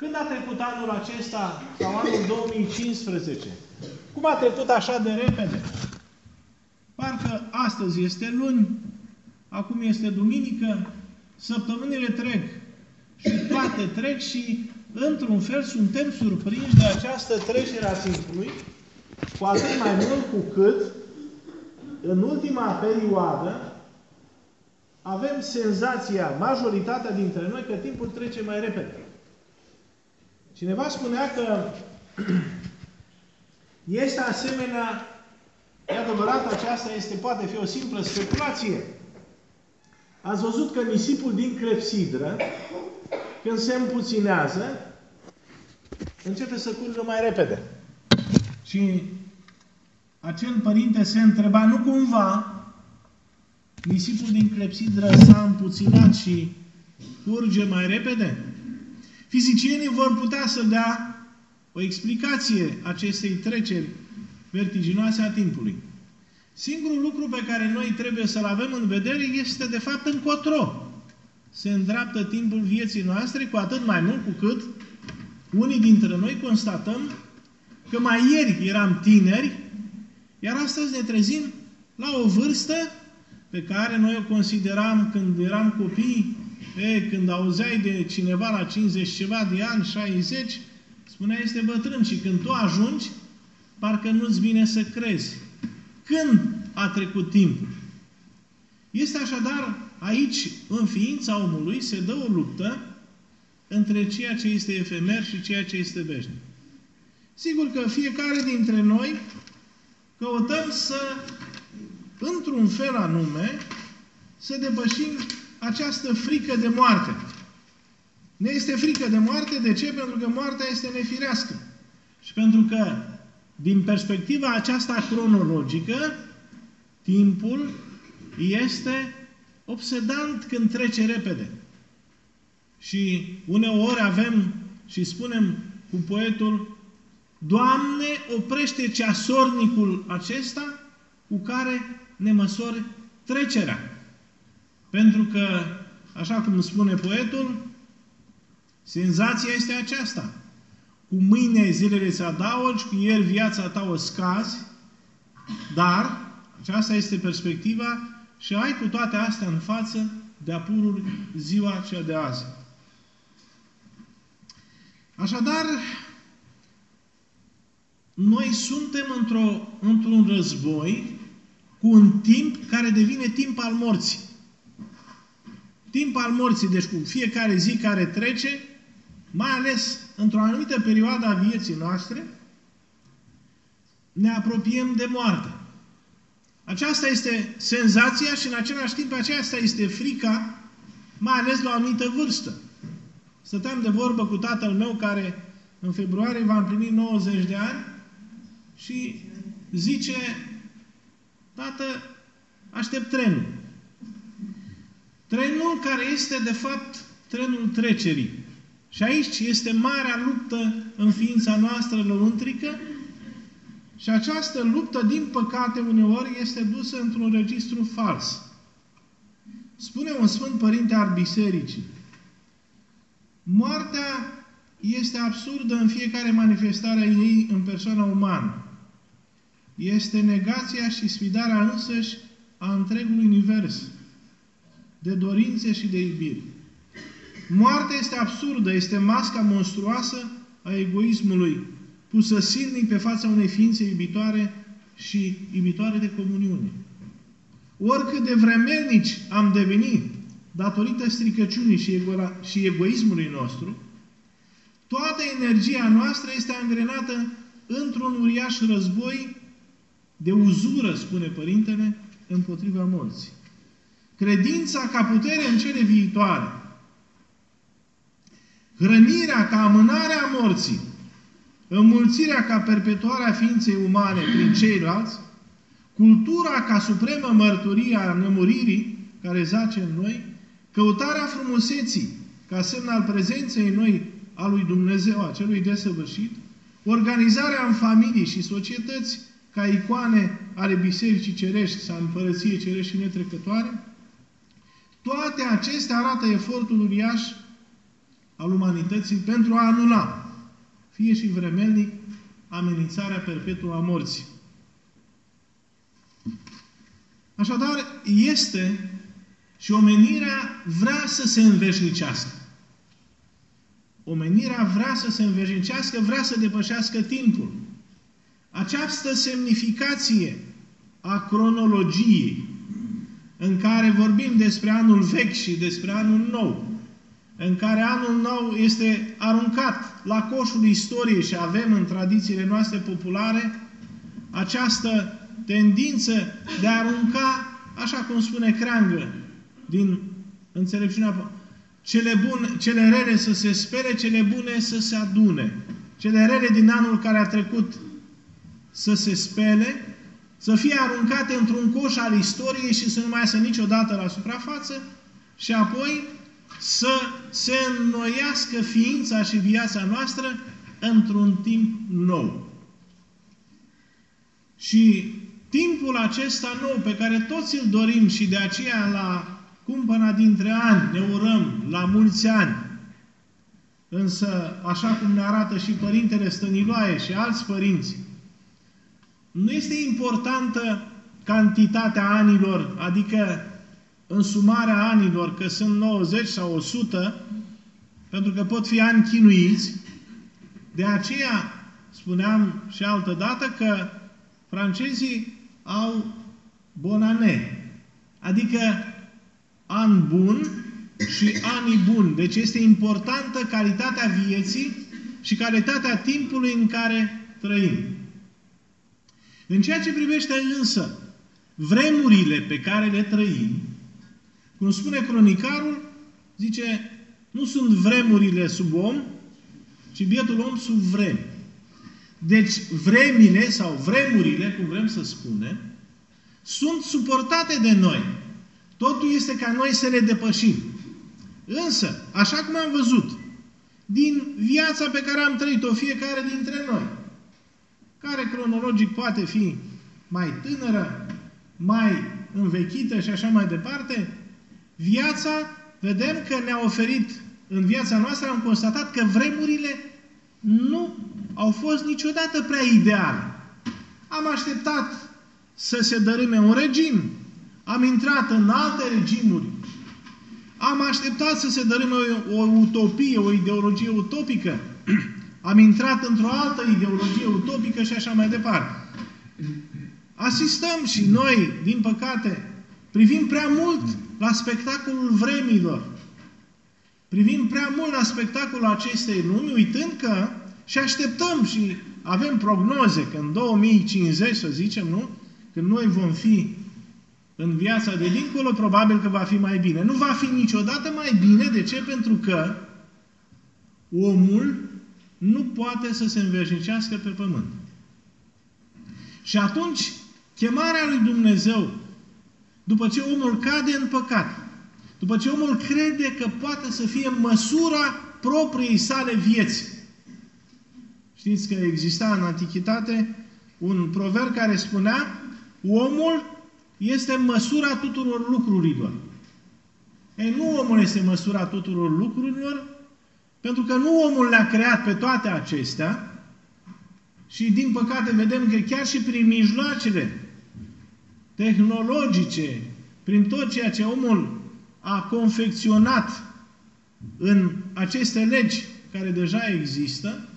Când a trecut anul acesta, sau anul 2015? Cum a trecut așa de repede? Parcă astăzi este luni, acum este duminică, săptămânile trec și toate trec și într-un fel suntem surprinși de această trecere a timpului, cu atât mai mult cu cât în ultima perioadă avem senzația, majoritatea dintre noi, că timpul trece mai repede. Cineva spunea că este asemenea, e adevărat, aceasta este, poate fi o simplă speculație. Ați văzut că nisipul din clepsidră, când se împuținează, începe să curgă mai repede. Și acel părinte se întreba, nu cumva nisipul din clepsidră s-a împuținat și curge mai repede? Fizicienii vor putea să dea o explicație acestei treceri vertiginoase a timpului. Singurul lucru pe care noi trebuie să-l avem în vedere este, de fapt, încotro. Se îndreaptă timpul vieții noastre, cu atât mai mult cu cât unii dintre noi constatăm că mai ieri eram tineri, iar astăzi ne trezim la o vârstă pe care noi o consideram când eram copii, e, când auzeai de cineva la 50 ceva de ani, 60, spunea este bătrân și când tu ajungi, parcă nu-ți vine să crezi. Când a trecut timpul? Este așadar aici, în ființa omului, se dă o luptă între ceea ce este efemer și ceea ce este veșnic. Sigur că fiecare dintre noi căutăm să, într-un fel anume, să depășim această frică de moarte. Ne este frică de moarte, de ce? Pentru că moartea este nefirească. Și pentru că, din perspectiva aceasta cronologică, timpul este obsedant când trece repede. Și uneori avem și spunem cu poetul, Doamne, oprește ceasornicul acesta cu care ne măsori trecerea. Pentru că, așa cum spune poetul, senzația este aceasta. Cu mâine zilele se adaugi, cu ieri viața ta o scazi, dar aceasta este perspectiva și ai cu toate astea în față de apurul ziua cea de azi. Așadar, noi suntem într-o, într-un război cu un timp care devine timp al morții. Timp al morții, deci cu fiecare zi care trece, mai ales într-o anumită perioadă a vieții noastre, ne apropiem de moarte. Aceasta este senzația și în același timp aceasta este frica, mai ales la o anumită vârstă. Stăteam de vorbă cu tatăl meu care în februarie va împlini 90 de ani și zice, tată, aștept trenul. Trenul care este, de fapt, trenul trecerii. Și aici este marea luptă în ființa noastră lăuntrică și această luptă, din păcate, uneori este dusă într-un registru fals. Spune un Sfânt Părinte al Bisericii, moartea este absurdă în fiecare manifestare a ei în persoana umană. Este negația și sfidarea însăși a întregului univers de dorințe și de iubire. Moartea este absurdă, este masca monstruoasă a egoismului, pusă silnic pe fața unei ființe iubitoare și iubitoare de comuniune. Oricât de vremelnici am devenit datorită stricăciunii și, ego- și egoismului nostru, toată energia noastră este angrenată într-un uriaș război de uzură, spune Părintele, împotriva morții. Credința ca putere în cele viitoare, hrănirea ca amânarea morții, înmulțirea ca perpetuarea ființei umane prin ceilalți, cultura ca supremă mărturie a nemuririi care zace în noi, căutarea frumuseții ca semn al prezenței în noi a lui Dumnezeu, a celui desăvârșit, organizarea în familii și societăți ca icoane ale Bisericii Cerești sau Împărăției Cerești și netrecătoare, toate acestea arată efortul uriaș al umanității pentru a anula, fie și vremelnic, amenințarea perpetuă a morții. Așadar, este și omenirea vrea să se înveșnicească. Omenirea vrea să se înveșnicească, vrea să depășească timpul. Această semnificație a cronologiei în care vorbim despre anul vechi și despre anul nou, în care anul nou este aruncat la coșul istoriei și avem în tradițiile noastre populare această tendință de a arunca, așa cum spune Creangă, din înțelepciunea cele, bune, cele rele să se spere, cele bune să se adune. Cele rele din anul care a trecut să se spele, să fie aruncate într-un coș al istoriei și să nu mai iasă niciodată la suprafață și apoi să se înnoiască ființa și viața noastră într-un timp nou. Și timpul acesta nou pe care toți îl dorim și de aceea la cumpăna dintre ani ne urăm la mulți ani, însă așa cum ne arată și Părintele Stăniloae și alți părinți, nu este importantă cantitatea anilor, adică însumarea anilor, că sunt 90 sau 100, pentru că pot fi ani chinuiți. De aceea spuneam și altă dată că francezii au bonane, adică an bun și ani buni. Deci este importantă calitatea vieții și calitatea timpului în care trăim. În ceea ce privește însă vremurile pe care le trăim, cum spune cronicarul, zice, nu sunt vremurile sub om, ci bietul om sub vremi. Deci vremile sau vremurile, cum vrem să spunem, sunt suportate de noi. Totul este ca noi să le depășim. Însă, așa cum am văzut, din viața pe care am trăit-o fiecare dintre noi, care cronologic poate fi mai tânără, mai învechită și așa mai departe, viața, vedem că ne-a oferit în viața noastră, am constatat că vremurile nu au fost niciodată prea ideale. Am așteptat să se dărâme un regim, am intrat în alte regimuri, am așteptat să se dărâme o, o utopie, o ideologie utopică, am intrat într-o altă ideologie utopică și așa mai departe. Asistăm și noi, din păcate, privim prea mult la spectacolul vremilor. Privim prea mult la spectacolul acestei lumi, uitând că și așteptăm și avem prognoze că în 2050, să zicem, nu? Când noi vom fi în viața de dincolo, probabil că va fi mai bine. Nu va fi niciodată mai bine. De ce? Pentru că omul nu poate să se înveșnicească pe pământ. Și atunci, chemarea lui Dumnezeu, după ce omul cade în păcat, după ce omul crede că poate să fie măsura propriei sale vieți. Știți că exista în antichitate un proverb care spunea omul este măsura tuturor lucrurilor. Ei, nu omul este măsura tuturor lucrurilor, pentru că nu omul le-a creat pe toate acestea și, din păcate, vedem că chiar și prin mijloacele tehnologice, prin tot ceea ce omul a confecționat în aceste legi care deja există,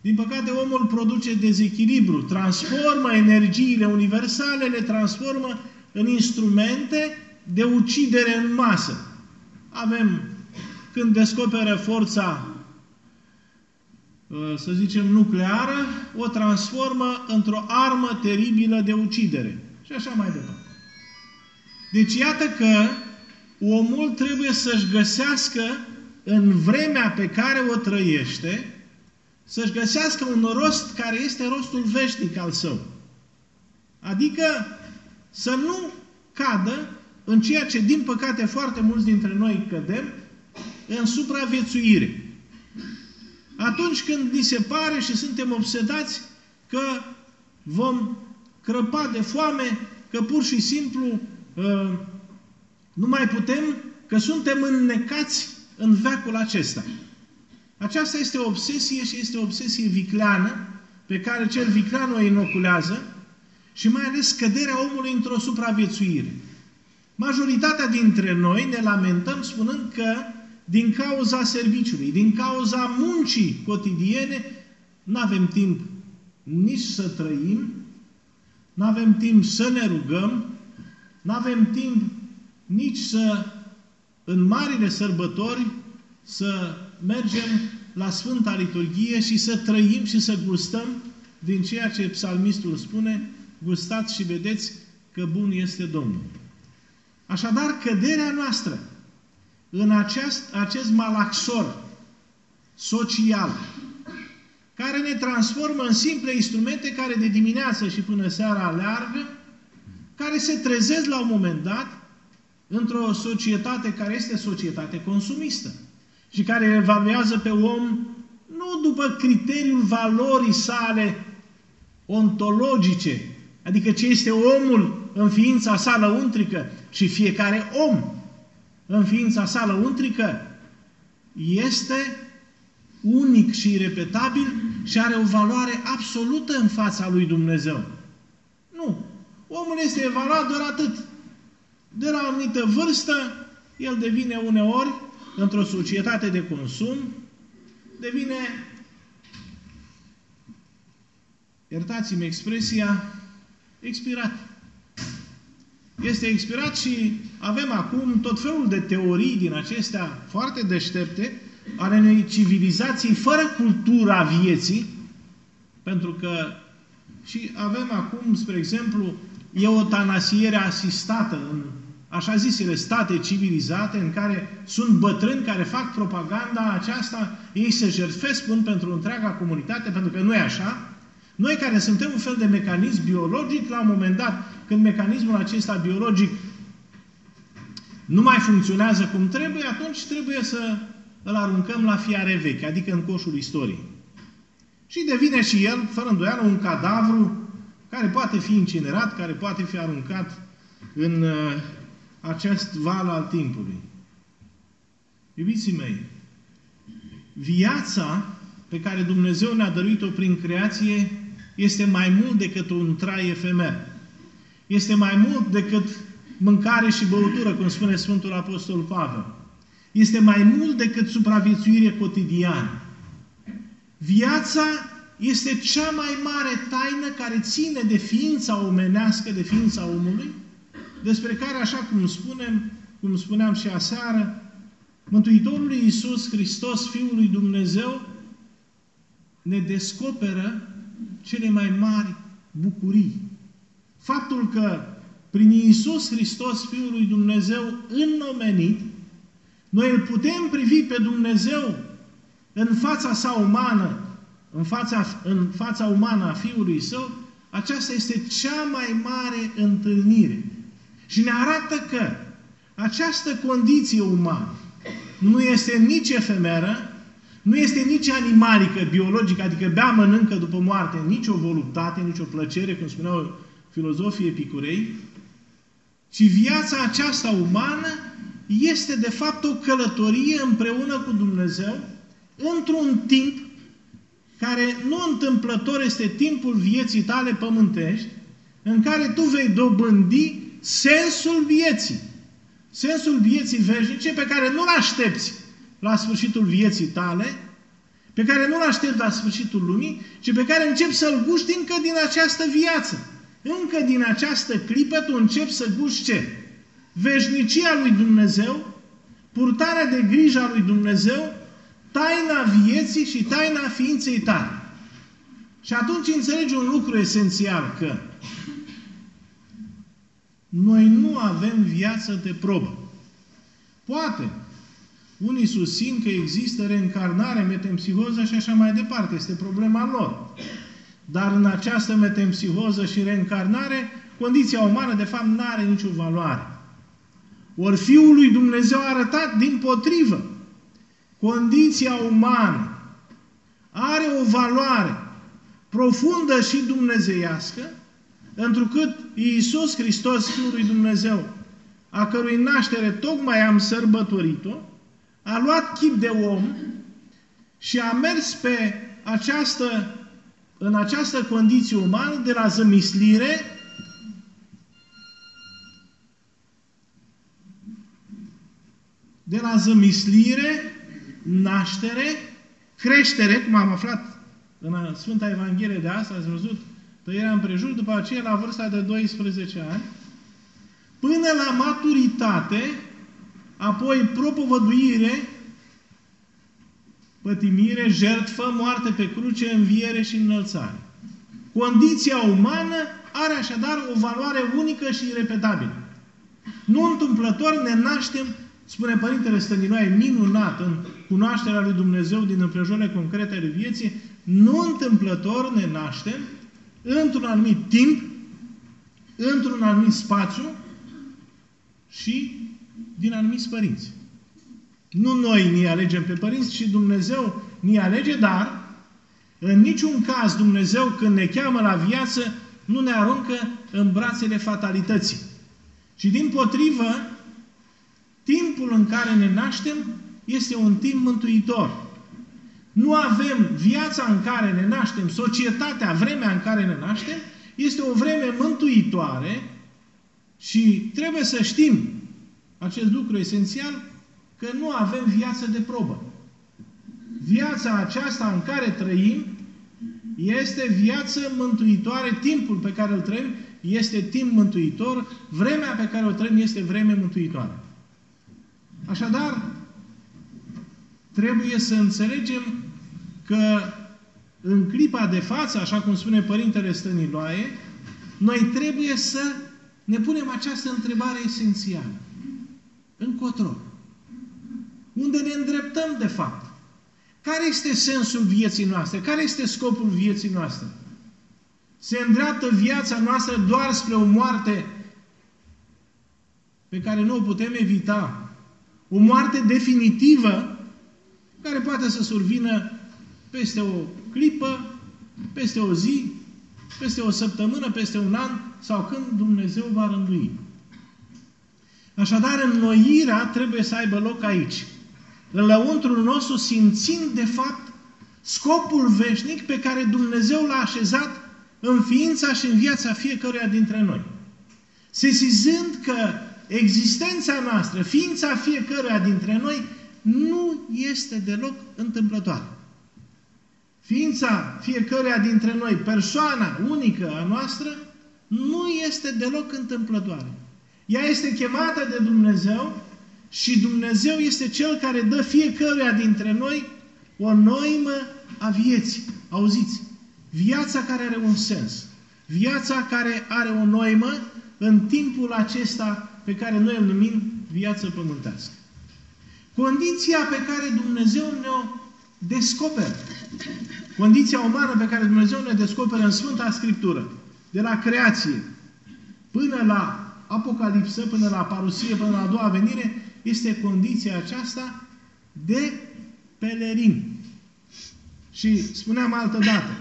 din păcate, omul produce dezechilibru, transformă energiile universale, le transformă în instrumente de ucidere în masă. Avem, când descoperă forța, uh, să zicem, nucleară, o transformă într-o armă teribilă de ucidere. Și așa mai departe. Deci iată că omul trebuie să-și găsească în vremea pe care o trăiește, să-și găsească un rost care este rostul veșnic al său. Adică să nu cadă în ceea ce, din păcate, foarte mulți dintre noi cădem, în supraviețuire. Atunci când ni se pare și suntem obsedați că vom crăpa de foame, că pur și simplu uh, nu mai putem, că suntem înnecați în veacul acesta. Aceasta este o obsesie și este o obsesie vicleană pe care cel viclean o inoculează și mai ales scăderea omului într-o supraviețuire. Majoritatea dintre noi ne lamentăm spunând că din cauza serviciului, din cauza muncii cotidiene, nu avem timp nici să trăim, nu avem timp să ne rugăm, nu avem timp nici să, în marile sărbători, să mergem la Sfânta Liturghie și să trăim și să gustăm din ceea ce psalmistul spune, gustați și vedeți că bun este Domnul. Așadar, căderea noastră în acest, acest malaxor social, care ne transformă în simple instrumente care de dimineață și până seara aleargă, care se trezesc la un moment dat într-o societate care este societate consumistă și care evaluează pe om nu după criteriul valorii sale ontologice, adică ce este omul în ființa sa lăuntrică, și fiecare om în ființa sa lăuntrică este unic și irepetabil și are o valoare absolută în fața lui Dumnezeu. Nu. Omul este evaluat doar atât. De la o anumită vârstă, el devine uneori, într-o societate de consum, devine, iertați-mi expresia, expirat. Este expirat și avem acum tot felul de teorii din acestea foarte deștepte ale unei civilizații fără cultura vieții, pentru că și avem acum, spre exemplu, eutanasiere asistată în așa zisele state civilizate în care sunt bătrâni care fac propaganda aceasta, ei se jertfesc, spun, pentru întreaga comunitate, pentru că nu e așa. Noi care suntem un fel de mecanism biologic, la un moment dat, când mecanismul acesta biologic nu mai funcționează cum trebuie, atunci trebuie să îl aruncăm la fiare vechi, adică în coșul istoriei. Și devine și el, fără îndoială, un cadavru care poate fi incinerat, care poate fi aruncat în uh, acest val al timpului. Iubiții mei, viața pe care Dumnezeu ne-a dăruit-o prin creație este mai mult decât un trai efemer. Este mai mult decât mâncare și băutură, cum spune Sfântul Apostol Pavel. Este mai mult decât supraviețuire cotidiană. Viața este cea mai mare taină care ține de ființa omenească, de ființa omului, despre care, așa cum spunem, cum spuneam și aseară, Mântuitorul Iisus Hristos, Fiul lui Dumnezeu, ne descoperă cele mai mari bucurii. Faptul că prin Iisus Hristos, Fiul lui Dumnezeu, înnomenit, noi îl putem privi pe Dumnezeu în fața sa umană, în fața, în fața umană a Fiului Său, aceasta este cea mai mare întâlnire. Și ne arată că această condiție umană nu este nici efemeră, nu este nici animalică, biologică, adică bea, mănâncă după moarte, nici o voluptate, nici o plăcere, cum spuneau filozofii epicurei, ci viața aceasta umană este de fapt o călătorie împreună cu Dumnezeu într-un timp care nu întâmplător este timpul vieții tale pământești, în care tu vei dobândi sensul vieții. Sensul vieții veșnice pe care nu-l aștepți la sfârșitul vieții tale, pe care nu-l aștepți la sfârșitul lumii, ci pe care începi să-l guști încă din această viață. Încă din această clipă tu începi să guști ce? Veșnicia lui Dumnezeu, purtarea de grijă a lui Dumnezeu, taina vieții și taina ființei tale. Și atunci înțelegi un lucru esențial, că noi nu avem viață de probă. Poate. Unii susțin că există reîncarnare, metempsihoză și așa mai departe. Este problema lor. Dar în această metempsihoză și reîncarnare, condiția umană, de fapt, nu are nicio valoare. Ori Fiul lui Dumnezeu a arătat din potrivă. Condiția umană are o valoare profundă și dumnezeiască, întrucât Iisus Hristos, Fiul lui Dumnezeu, a cărui naștere tocmai am sărbătorit-o, a luat chip de om și a mers pe această, în această condiție umană de la zămislire de la zămislire, naștere, creștere, cum am aflat în Sfânta Evanghelie de astăzi, ați văzut, tăierea împrejur, după aceea la vârsta de 12 ani, până la maturitate, apoi propovăduire, pătimire, jertfă, moarte pe cruce, înviere și înălțare. Condiția umană are așadar o valoare unică și irepetabilă. Nu întâmplător ne naștem, spune Părintele Stăninoae, minunat în cunoașterea lui Dumnezeu din împrejurările concrete ale vieții, nu întâmplător ne naștem într-un anumit timp, într-un anumit spațiu și din anumiți părinți. Nu noi ni alegem pe părinți, ci Dumnezeu ni alege, dar în niciun caz Dumnezeu când ne cheamă la viață nu ne aruncă în brațele fatalității. Și din potrivă, timpul în care ne naștem este un timp mântuitor. Nu avem viața în care ne naștem, societatea, vremea în care ne naștem, este o vreme mântuitoare și trebuie să știm acest lucru esențial că nu avem viață de probă. Viața aceasta în care trăim este viață mântuitoare, timpul pe care îl trăim este timp mântuitor, vremea pe care o trăim este vreme mântuitoare. Așadar, trebuie să înțelegem că în clipa de față, așa cum spune Părintele Stăniloae, noi trebuie să ne punem această întrebare esențială. Încotro. Unde ne îndreptăm, de fapt? Care este sensul vieții noastre? Care este scopul vieții noastre? Se îndreaptă viața noastră doar spre o moarte pe care nu o putem evita. O moarte definitivă care poate să survină peste o clipă, peste o zi, peste o săptămână, peste un an sau când Dumnezeu va rândui. Așadar, înnoirea trebuie să aibă loc aici. În lăuntrul nostru simțind, de fapt, scopul veșnic pe care Dumnezeu l-a așezat în ființa și în viața fiecăruia dintre noi. Sesizând că existența noastră, ființa fiecăruia dintre noi, nu este deloc întâmplătoare. Ființa fiecăruia dintre noi, persoana unică a noastră, nu este deloc întâmplătoare. Ea este chemată de Dumnezeu și Dumnezeu este Cel care dă fiecăruia dintre noi o noimă a vieții. Auziți? Viața care are un sens. Viața care are o noimă în timpul acesta pe care noi îl numim viață pământească. Condiția pe care Dumnezeu ne-o descoperă. Condiția umană pe care Dumnezeu ne descoperă în Sfânta Scriptură, de la creație până la Apocalipsă, până la parusie, până la a doua venire, este condiția aceasta de pelerin. Și spuneam altă dată,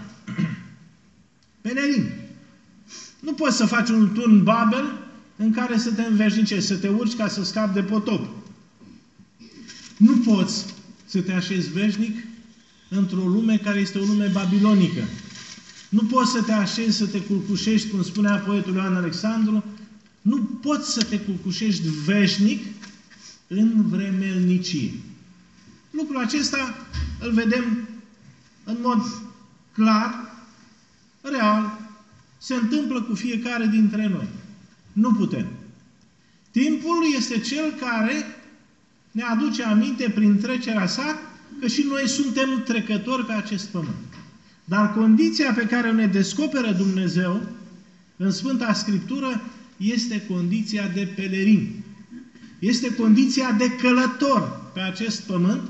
pelerin. Nu poți să faci un turn Babel în care să te înveșnicești, să te urci ca să scapi de potop. Nu poți să te așezi veșnic într-o lume care este o lume babilonică. Nu poți să te așezi, să te culcușești, cum spunea poetul Ioan Alexandru, nu poți să te culcușești veșnic în vremelnicie. Lucrul acesta îl vedem în mod clar, real, se întâmplă cu fiecare dintre noi. Nu putem. Timpul este cel care ne aduce aminte prin trecerea sa că și noi suntem trecători pe acest pământ. Dar condiția pe care o ne descoperă Dumnezeu în Sfânta Scriptură este condiția de pelerin. Este condiția de călător pe acest pământ.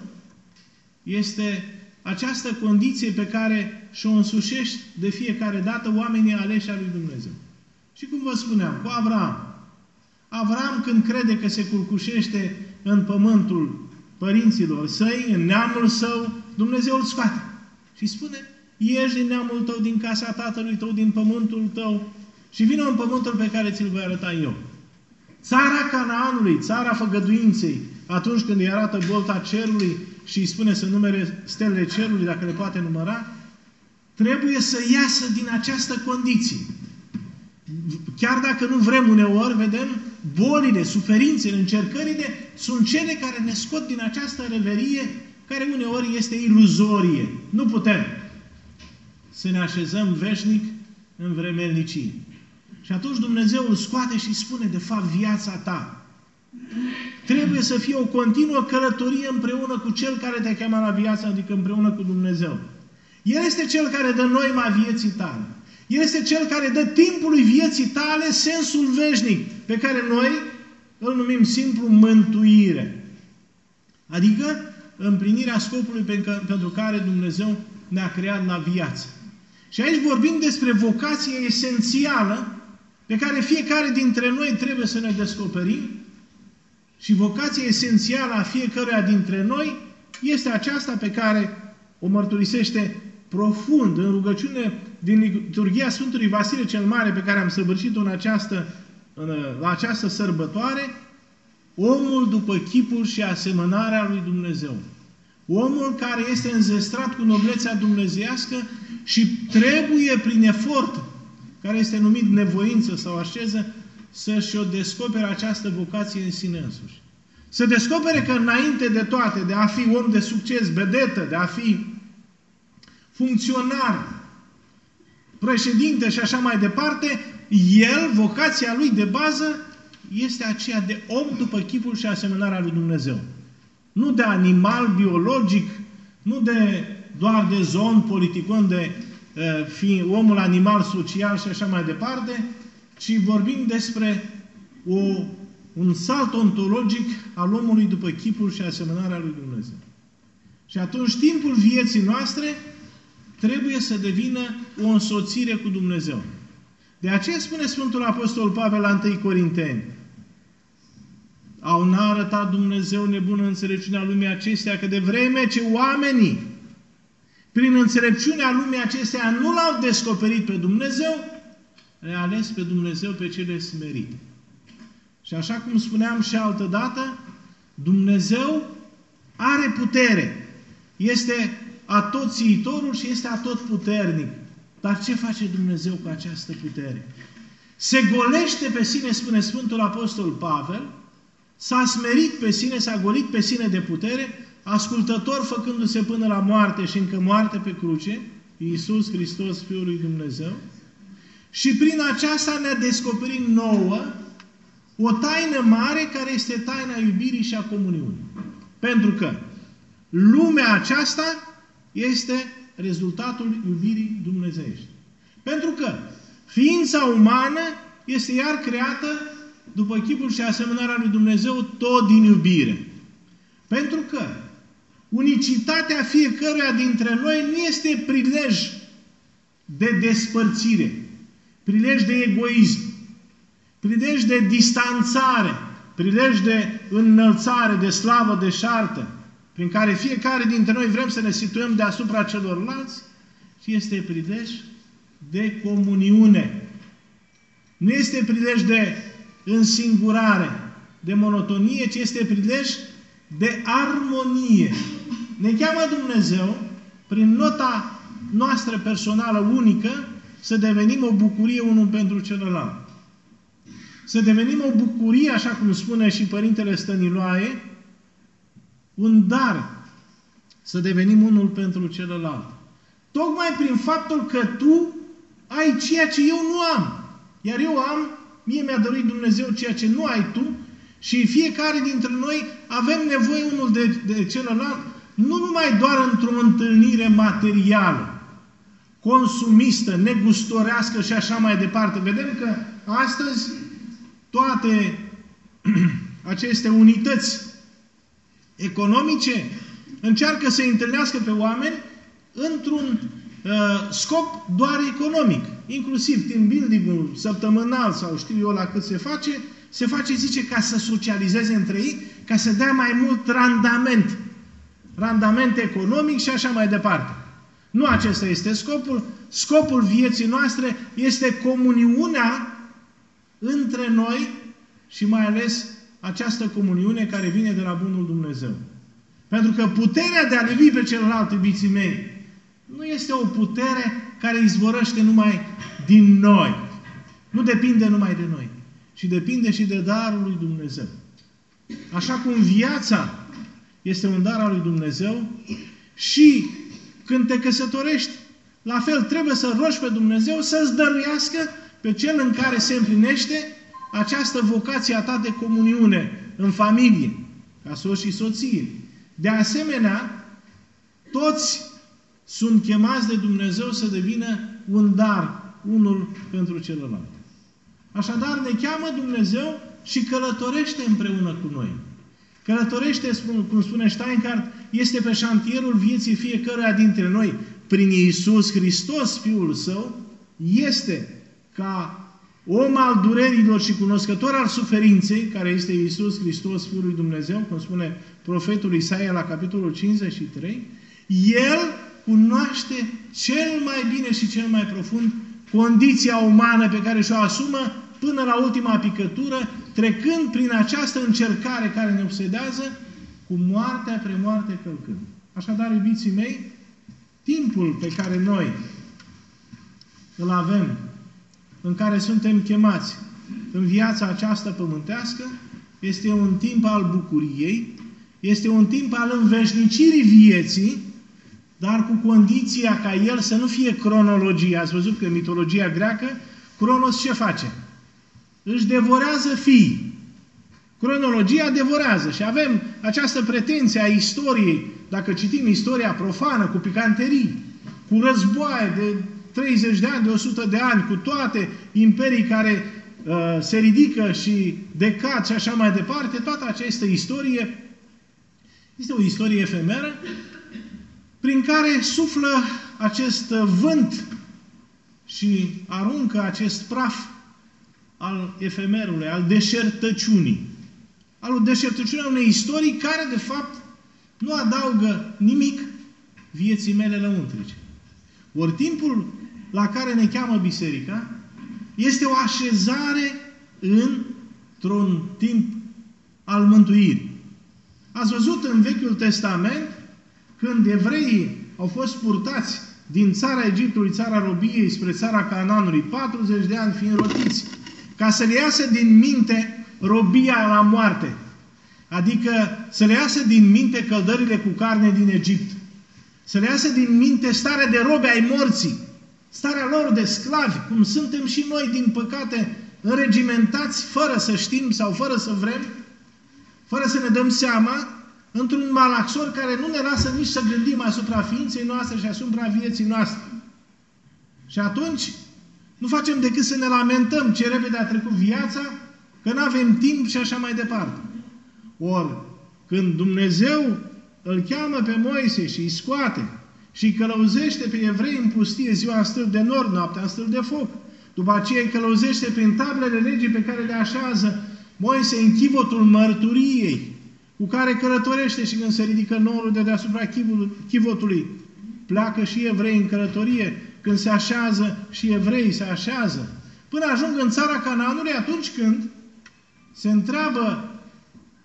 Este această condiție pe care și-o însușești de fiecare dată oamenii aleși al lui Dumnezeu. Și cum vă spuneam, cu Avram. Avram când crede că se culcușește în pământul părinților săi, în neamul său, Dumnezeu îl scoate. Și spune, ieși din neamul tău, din casa tatălui tău, din pământul tău și vină în pământul pe care ți-l voi arăta eu. Țara Canaanului, țara făgăduinței, atunci când îi arată bolta cerului, și îi spune să numere stelele cerului, dacă le poate număra, trebuie să iasă din această condiție. Chiar dacă nu vrem uneori, vedem, bolile, suferințele, încercările sunt cele care ne scot din această reverie care uneori este iluzorie. Nu putem să ne așezăm veșnic în vremelnicii. Și atunci Dumnezeu îl scoate și spune, de fapt, viața ta trebuie să fie o continuă călătorie împreună cu Cel care te-a chemat la viață, adică împreună cu Dumnezeu. El este Cel care dă noima vieții tale. El este Cel care dă timpului vieții tale sensul veșnic, pe care noi îl numim simplu mântuire. Adică împlinirea scopului pentru care Dumnezeu ne-a creat la viață. Și aici vorbim despre vocație esențială pe care fiecare dintre noi trebuie să ne descoperim și vocația esențială a fiecăruia dintre noi este aceasta pe care o mărturisește profund în rugăciune din liturgia Sfântului Vasile cel Mare pe care am săvârșit-o în această, în, la această sărbătoare, omul după chipul și asemănarea lui Dumnezeu. Omul care este înzestrat cu noblețea dumnezeiască și trebuie prin efort, care este numit nevoință sau așeză, să-și o descopere această vocație în sine însuși. Să descopere că înainte de toate, de a fi om de succes, vedetă, de a fi funcționar, președinte și așa mai departe, el, vocația lui de bază, este aceea de om după chipul și asemănarea lui Dumnezeu. Nu de animal biologic, nu de doar de zon politicon, de uh, fi omul animal social și așa mai departe, ci vorbim despre o, un salt ontologic al omului după chipul și asemănarea lui Dumnezeu. Și atunci timpul vieții noastre trebuie să devină o însoțire cu Dumnezeu. De aceea spune Sfântul Apostol Pavel la 1 Corinteni, au n-a arătat Dumnezeu nebună înțelepciunea lumii acestea, că de vreme ce oamenii, prin înțelepciunea lumii acestea, nu l-au descoperit pe Dumnezeu, le-a ales pe Dumnezeu pe cele smerite. Și așa cum spuneam și altă dată, Dumnezeu are putere. Este țiitorul și este atot puternic. Dar ce face Dumnezeu cu această putere? Se golește pe sine, spune Sfântul Apostol Pavel, s-a smerit pe sine, s-a golit pe sine de putere, ascultător făcându-se până la moarte și încă moarte pe cruce, Iisus Hristos, Fiul lui Dumnezeu, și prin aceasta ne-a descoperit nouă o taină mare care este taina iubirii și a comuniunii. Pentru că lumea aceasta este rezultatul iubirii dumnezeiești. Pentru că ființa umană este iar creată după chipul și asemănarea lui Dumnezeu tot din iubire. Pentru că unicitatea fiecăruia dintre noi nu este prilej de despărțire, prilej de egoism, prilej de distanțare, prilej de înălțare, de slavă, de șartă, prin care fiecare dintre noi vrem să ne situăm deasupra celorlalți, și este prilej de comuniune. Nu este prilej de însingurare, de monotonie, ci este prilej de armonie. Ne cheamă Dumnezeu, prin nota noastră personală unică, să devenim o bucurie unul pentru celălalt. Să devenim o bucurie, așa cum spune și Părintele Stăniloae, un dar. Să devenim unul pentru celălalt. Tocmai prin faptul că tu ai ceea ce eu nu am. Iar eu am, mie mi-a dorit Dumnezeu ceea ce nu ai tu și fiecare dintre noi avem nevoie unul de, de celălalt, nu numai doar într-o întâlnire materială, consumistă, negustorească și așa mai departe. Vedem că astăzi toate aceste unități economice încearcă să întâlnească pe oameni într-un uh, scop doar economic. Inclusiv team building-ul săptămânal sau știu eu la cât se face, se face, zice, ca să socializeze între ei, ca să dea mai mult randament. Randament economic și așa mai departe. Nu acesta este scopul. Scopul vieții noastre este comuniunea între noi și mai ales această comuniune care vine de la Bunul Dumnezeu. Pentru că puterea de a iubi pe celălalt, iubiții mei, nu este o putere care izvorăște numai din noi. Nu depinde numai de noi, ci depinde și de darul lui Dumnezeu. Așa cum viața este un dar al lui Dumnezeu și când te căsătorești, la fel trebuie să rogi pe Dumnezeu să-ți dăruiască pe cel în care se împlinește această vocație a ta de comuniune în familie, ca soț și soție. De asemenea, toți sunt chemați de Dumnezeu să devină un dar unul pentru celălalt. Așadar, ne cheamă Dumnezeu și călătorește împreună cu noi. Călătorește, cum spune Steinkart, este pe șantierul vieții fiecăruia dintre noi. Prin Iisus Hristos, Fiul Său, este ca om al durerilor și cunoscător al suferinței, care este Iisus Hristos, Fiul lui Dumnezeu, cum spune profetul Isaia la capitolul 53, El cunoaște cel mai bine și cel mai profund condiția umană pe care și-o asumă până la ultima picătură, trecând prin această încercare care ne obsedează, cu moartea pre moarte călcând. Așadar, iubiții mei, timpul pe care noi îl avem, în care suntem chemați în viața aceasta pământească, este un timp al bucuriei, este un timp al înveșnicirii vieții, dar cu condiția ca el să nu fie cronologie. Ați văzut că în mitologia greacă, Cronos ce face? Își devorează fii. Cronologia devorează și avem această pretenție a istoriei, dacă citim istoria profană, cu picanterii, cu războaie de 30 de ani, de 100 de ani, cu toate imperii care uh, se ridică și decad și așa mai departe, toată această istorie este o istorie efemeră prin care suflă acest vânt și aruncă acest praf al efemerului, al deșertăciunii. Al deșertăciunii unei istorii care, de fapt, nu adaugă nimic vieții mele lăuntrice. Ori timpul la care ne cheamă biserica este o așezare într-un timp al mântuirii. Ați văzut în Vechiul Testament când evreii au fost purtați din țara Egiptului, țara robiei, spre țara Canaanului, 40 de ani fiind rotiți, ca să le iasă din minte robia la moarte. Adică să le iasă din minte căldările cu carne din Egipt. Să le iasă din minte starea de robe ai morții. Starea lor de sclavi, cum suntem și noi, din păcate, înregimentați fără să știm sau fără să vrem, fără să ne dăm seama, într-un malaxor care nu ne lasă nici să gândim asupra ființei noastre și asupra vieții noastre. Și atunci nu facem decât să ne lamentăm ce repede a trecut viața, că nu avem timp și așa mai departe. Ori, când Dumnezeu îl cheamă pe Moise și îi scoate și îi călăuzește pe evrei în pustie ziua în stâlp de nord, noaptea în stâlp de foc, după aceea îi călăuzește prin tablele legii pe care le așează Moise în chivotul mărturiei, cu care călătorește și când se ridică norul de deasupra chivotului, pleacă și evrei în călătorie, când se așează și evrei se așează, până ajung în țara Canaanului atunci când se întreabă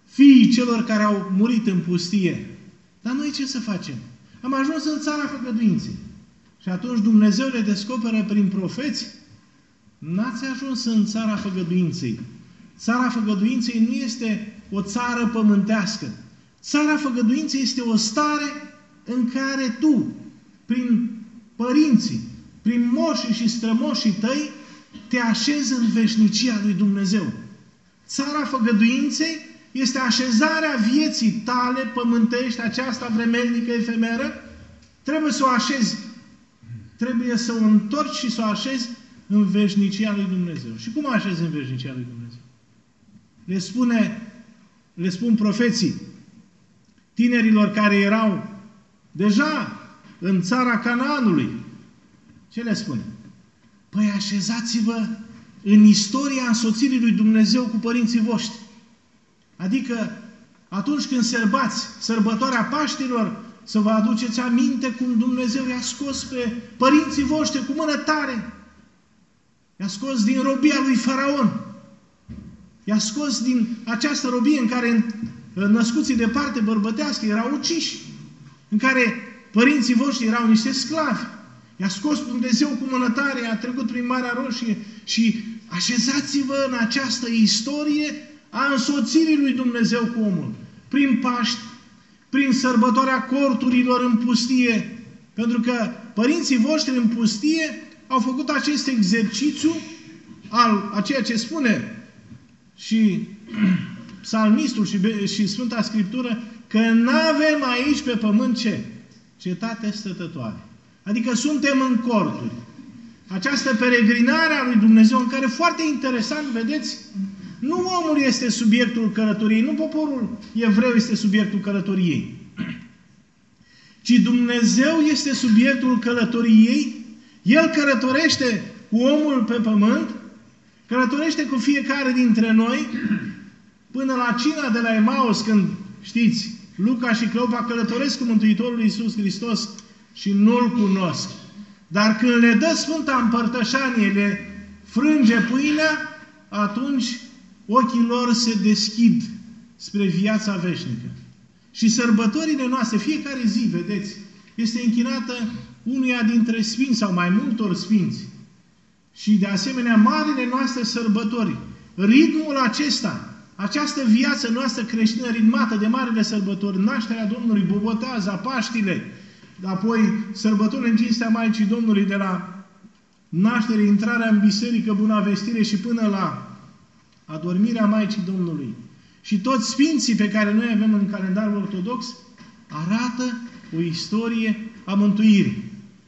fiii celor care au murit în pustie. Dar noi ce să facem? Am ajuns în țara făgăduinței. Și atunci Dumnezeu le descoperă prin profeți, n-ați ajuns în țara făgăduinței. Țara făgăduinței nu este o țară pământească. Țara făgăduinței este o stare în care tu, prin părinții, prin moșii și strămoșii tăi, te așezi în veșnicia lui Dumnezeu. Țara făgăduinței este așezarea vieții tale pământești, aceasta vremelnică, efemeră, trebuie să o așezi. Trebuie să o întorci și să o așezi în veșnicia lui Dumnezeu. Și cum așezi în veșnicia lui Dumnezeu? Le spune le spun profeții, tinerilor care erau deja în țara Canaanului. Ce le spune? Păi așezați-vă în istoria însoțirii lui Dumnezeu cu părinții voștri. Adică atunci când sărbați sărbătoarea Paștilor, să vă aduceți aminte cum Dumnezeu i-a scos pe părinții voștri cu mână tare. I-a scos din robia lui Faraon. I-a scos din această robie în care născuții de parte bărbătească erau uciși, în care părinții voștri erau niște sclavi. I-a scos Dumnezeu cu mânătare, a trecut prin Marea Roșie și așezați-vă în această istorie a însoțirii lui Dumnezeu cu omul. Prin Paști, prin sărbătoarea corturilor în pustie, pentru că părinții voștri în pustie au făcut acest exercițiu al a ceea ce spune și psalmistul și, și Sfânta Scriptură că nu avem aici pe pământ ce? Cetate stătătoare. Adică suntem în corturi. Această peregrinare a lui Dumnezeu în care foarte interesant, vedeți, nu omul este subiectul călătoriei, nu poporul evreu este subiectul călătoriei, ci Dumnezeu este subiectul călătoriei, El călătorește cu omul pe pământ, călătorește cu fiecare dintre noi, până la cina de la Emaus, când, știți, Luca și Cleopa călătoresc cu Mântuitorul Iisus Hristos și nu-L cunosc. Dar când le dă Sfânta Împărtășanie, le frânge pâinea, atunci ochii lor se deschid spre viața veșnică. Și sărbătorile noastre, fiecare zi, vedeți, este închinată unuia dintre sfinți sau mai multor sfinți. Și de asemenea, marile noastre sărbători, ritmul acesta, această viață noastră creștină ritmată de marile sărbători, nașterea Domnului, Boboteaza, Paștile, apoi sărbătorile în cinstea Maicii Domnului de la naștere, intrarea în biserică, buna vestire și până la adormirea Maicii Domnului. Și toți sfinții pe care noi avem în calendarul ortodox arată o istorie a mântuirii.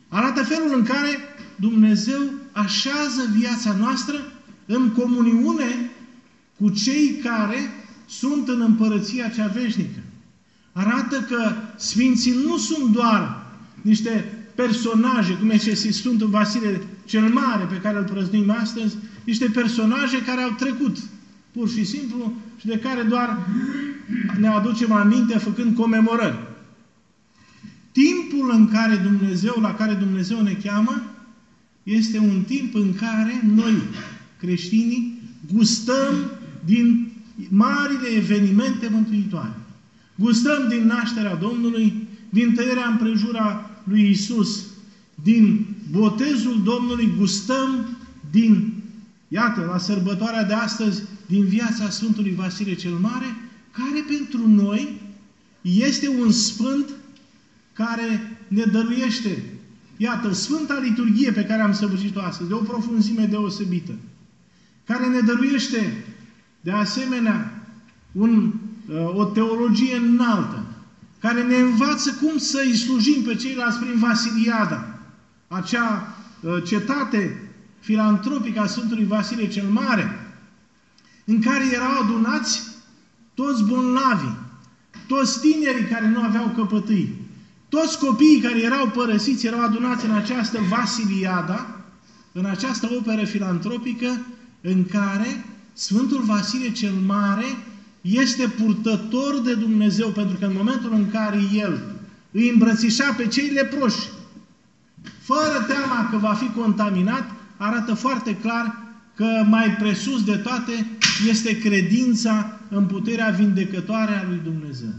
Arată felul în care Dumnezeu așează viața noastră în comuniune cu cei care sunt în împărăția cea veșnică. Arată că Sfinții nu sunt doar niște personaje, cum este Sfântul Vasile cel Mare, pe care îl prăznuim astăzi, niște personaje care au trecut, pur și simplu, și de care doar ne aducem aminte făcând comemorări. Timpul în care Dumnezeu, la care Dumnezeu ne cheamă, este un timp în care noi, creștinii, gustăm din marile evenimente mântuitoare. Gustăm din nașterea Domnului, din tăierea împrejura lui Isus, din botezul Domnului, gustăm din, iată, la sărbătoarea de astăzi, din viața Sfântului Vasile cel Mare, care pentru noi este un sfânt care ne dăruiește, iată, Sfânta Liturghie pe care am săvârșit-o astăzi, de o profunzime deosebită, care ne dăruiește, de asemenea, un, uh, o teologie înaltă, care ne învață cum să-i slujim pe ceilalți prin Vasiliada, acea uh, cetate filantropică a Sfântului Vasile cel Mare, în care erau adunați toți bonlavii, toți tinerii care nu aveau căpătâi, toți copiii care erau părăsiți erau adunați în această Vasiliada, în această operă filantropică, în care Sfântul Vasile cel Mare este purtător de Dumnezeu, pentru că în momentul în care El îi îmbrățișa pe cei leproși, fără teama că va fi contaminat, arată foarte clar că mai presus de toate este credința în puterea vindecătoare a lui Dumnezeu.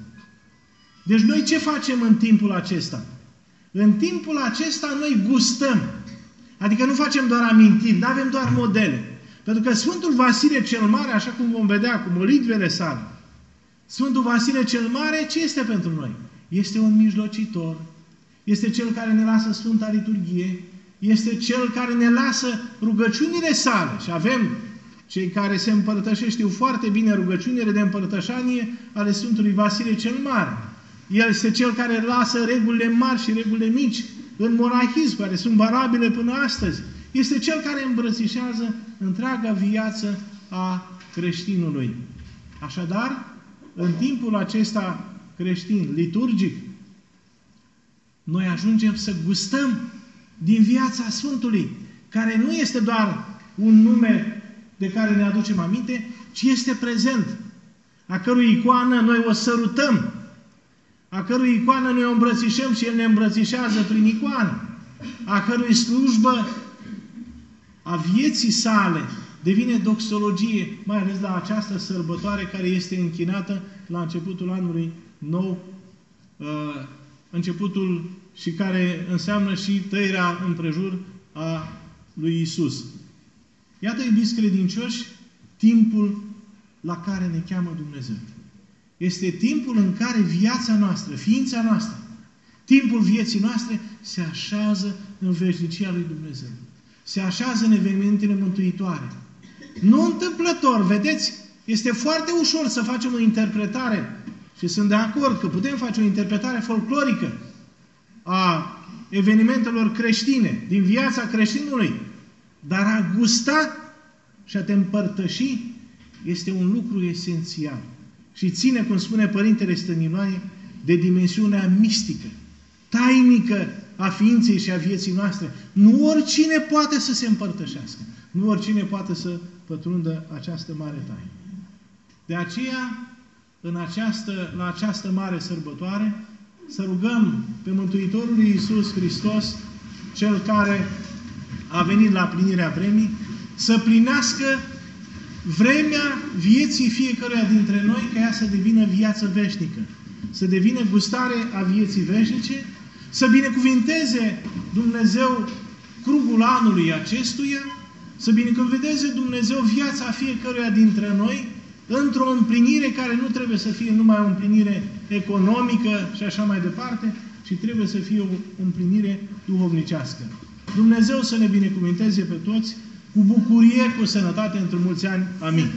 Deci noi ce facem în timpul acesta? În timpul acesta noi gustăm. Adică nu facem doar amintiri, nu avem doar modele. Pentru că Sfântul Vasile cel Mare, așa cum vom vedea cu molitvele sale, Sfântul Vasile cel Mare, ce este pentru noi? Este un mijlocitor. Este cel care ne lasă Sfânta Liturghie. Este cel care ne lasă rugăciunile sale. Și avem cei care se împărtășesc, știu foarte bine rugăciunile de împărtășanie ale Sfântului Vasile cel Mare. El este cel care lasă regulile mari și regulile mici în monahism, care sunt valabile până astăzi. Este cel care îmbrățișează întreaga viață a creștinului. Așadar, în timpul acesta creștin, liturgic, noi ajungem să gustăm din viața Sfântului, care nu este doar un nume de care ne aducem aminte, ci este prezent, a cărui icoană noi o sărutăm, a cărui icoană noi o îmbrățișăm și El ne îmbrățișează prin icoană, a cărui slujbă a vieții sale devine doxologie, mai ales la această sărbătoare care este închinată la începutul anului nou, uh, începutul și care înseamnă și tăierea împrejur a lui Isus. Iată, iubiți credincioși, timpul la care ne cheamă Dumnezeu. Este timpul în care viața noastră, ființa noastră, timpul vieții noastre se așează în veșnicia lui Dumnezeu. Se așează în evenimentele mântuitoare. Nu întâmplător, vedeți? Este foarte ușor să facem o interpretare și sunt de acord că putem face o interpretare folclorică a evenimentelor creștine, din viața creștinului, dar a gusta și a te împărtăși este un lucru esențial. Și ține, cum spune Părintele Stăniloae, de dimensiunea mistică, tainică a ființei și a vieții noastre. Nu oricine poate să se împărtășească. Nu oricine poate să pătrundă această mare taină. De aceea, în această, la această mare sărbătoare, să rugăm pe Mântuitorul Iisus Hristos, Cel care a venit la plinirea vremii, să plinească vremea vieții fiecăruia dintre noi ca ea să devină viață veșnică, să devină gustare a vieții veșnice, să binecuvinteze Dumnezeu crugul anului acestuia, să binecuvinteze Dumnezeu viața fiecăruia dintre noi într-o împlinire care nu trebuie să fie numai o împlinire economică și așa mai departe, ci trebuie să fie o împlinire duhovnicească. Dumnezeu să ne binecuvinteze pe toți cu bucurie, cu sănătate, într-un mulți ani. Amin.